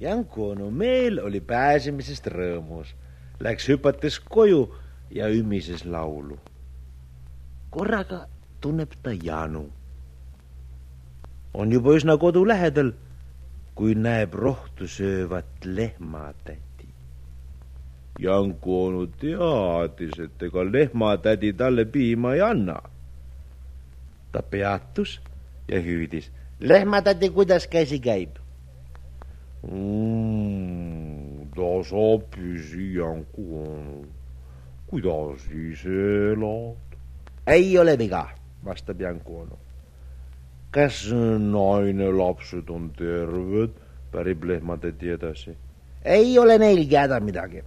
Janku onu meel oli pääsemisest rõõmus, läks hüpates koju ja ümises laulu. korraga tunneb ta janu. on juba üsna kodu lähedal, kui näeb rohtu söövat lehmatädi. Janku onu teadis, et ega lehmatädi talle piima ei anna. ta peatus ja hüüdis. lehmatädi, kuidas käsi käib? Mm,. ta saab püsijanku onu. kuidas ise elad? ei ole viga, vastab Janku onu. kas naine, lapsed on terved? pärib lehmatädi edasi. ei ole neilgi häda midagi.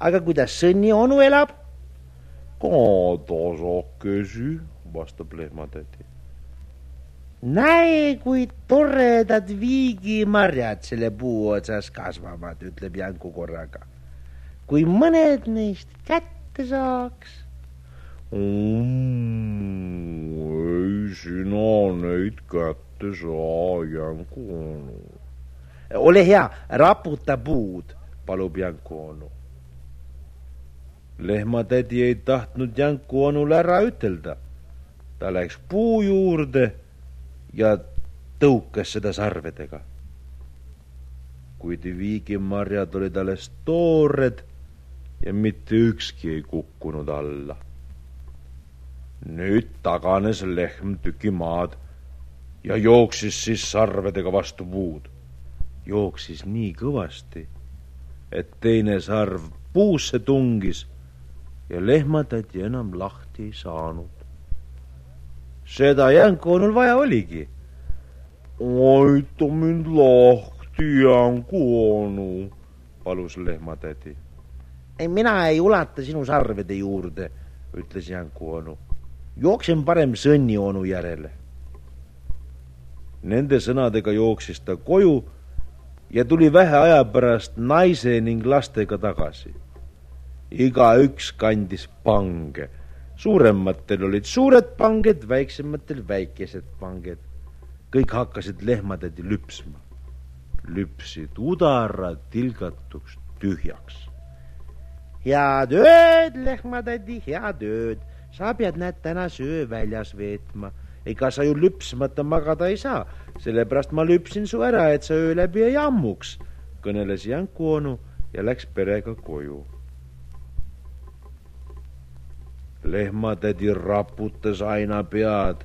aga kuidas Sõnni onu elab? ka tasakesi, vastab lehmatädi näe, kui toredad viigimarjad selle puu otsas kasvavad, ütleb Janku korraga. kui mõned neist kätte saaks mm,. ei sina neid kätte saa, Janku onu. ole hea, raputa puud, palub Janku onu. lehmatädi ei tahtnud Janku onule ära ütelda. ta läks puu juurde ja tõukas seda sarvedega. kuid viigimarjad olid alles toored ja mitte ükski ei kukkunud alla. nüüd taganes lehm tüki maad ja jooksis siis sarvedega vastu puud. jooksis nii kõvasti, et teine sarv puusse tungis ja lehmatädi enam lahti ei saanud seda jänkuonul vaja oligi. aita mind lahti, jänkuonu, palus lehmatädi. ei, mina ei ulata sinu sarvede juurde, ütles jänkuonu. jooksen parem sõnnionu järele. Nende sõnadega jooksis ta koju ja tuli vähe aja pärast naise ning lastega tagasi. igaüks kandis pange suurematel olid suured panged, väiksematel väikesed panged. kõik hakkasid lehmatädi lüpsma. lüpsid udara tilgatuks tühjaks. head ööd, lehmatädi, head ööd. sa pead, näed, täna söö väljas veetma. ega sa ju lüpsmata magada ei saa, sellepärast ma lüpsin su ära, et sa öö läbi ei ammuks, kõneles Janku onu ja läks perega koju lehmatädi raputas aina pead,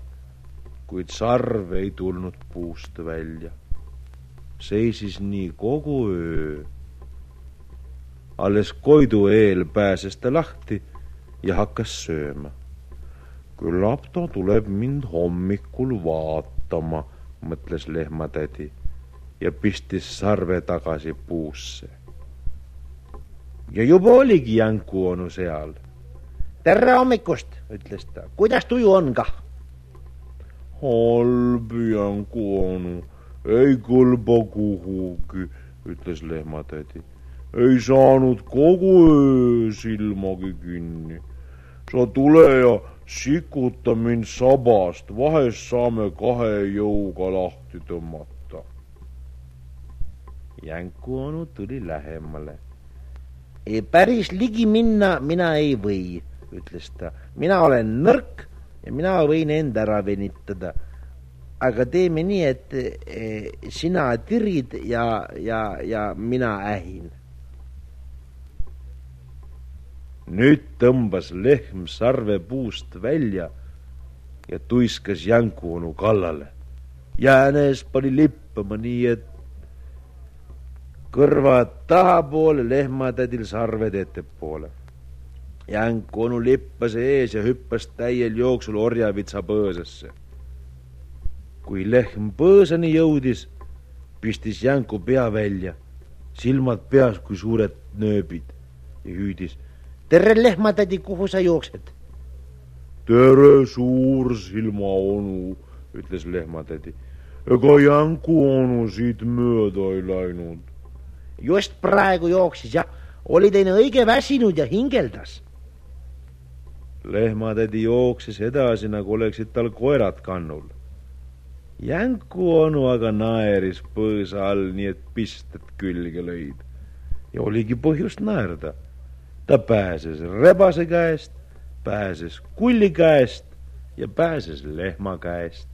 kuid sarv ei tulnud puust välja. seisis nii kogu öö. alles Koidu eel pääses ta lahti ja hakkas sööma. küllap ta tuleb mind hommikul vaatama, mõtles lehmatädi ja pistis sarve tagasi puusse. ja juba oligi Janku onu seal tere hommikust, ütles ta, kuidas tuju on kah? halb, Janku onu, ei kõlba kuhugi, ütles lehmatädi. ei saanud kogu öö silmagi kinni. sa tule ja sikuta mind sabast, vahest saame kahe jõuga lahti tõmmata. Jänku onu tuli lähemale. päris ligi minna mina ei või ütles ta. mina olen nõrk ja mina võin end ära venitada. aga teeme nii, et e, sina tirid ja, ja, ja mina ähin. nüüd tõmbas lehm sarve puust välja ja tuiskas Janku onu kallale. jäänes pani lippama nii, et kõrvad tahapoole, lehmatädil sarved ettepoole Jänk onu lippas ees ja hüppas täiel jooksul orjavitsa põõsasse. kui lehm põõsani jõudis, pistis Jänku pea välja, silmad peas kui suured nööbid ja hüüdis. tere, lehmatädi, kuhu sa jooksed? tere, suursilma onu, ütles lehmatädi. ega Jänku onu siit mööda ei läinud. just praegu jooksis ja oli teine õige väsinud ja hingeldas lehmatädi jooksis edasi, nagu oleksid tal koerad kannul. jänku onu aga naeris põõsa all, nii et pisted külge lõid. ja oligi põhjust naerda. ta pääses rebase käest, pääses kulli käest ja pääses lehma käest.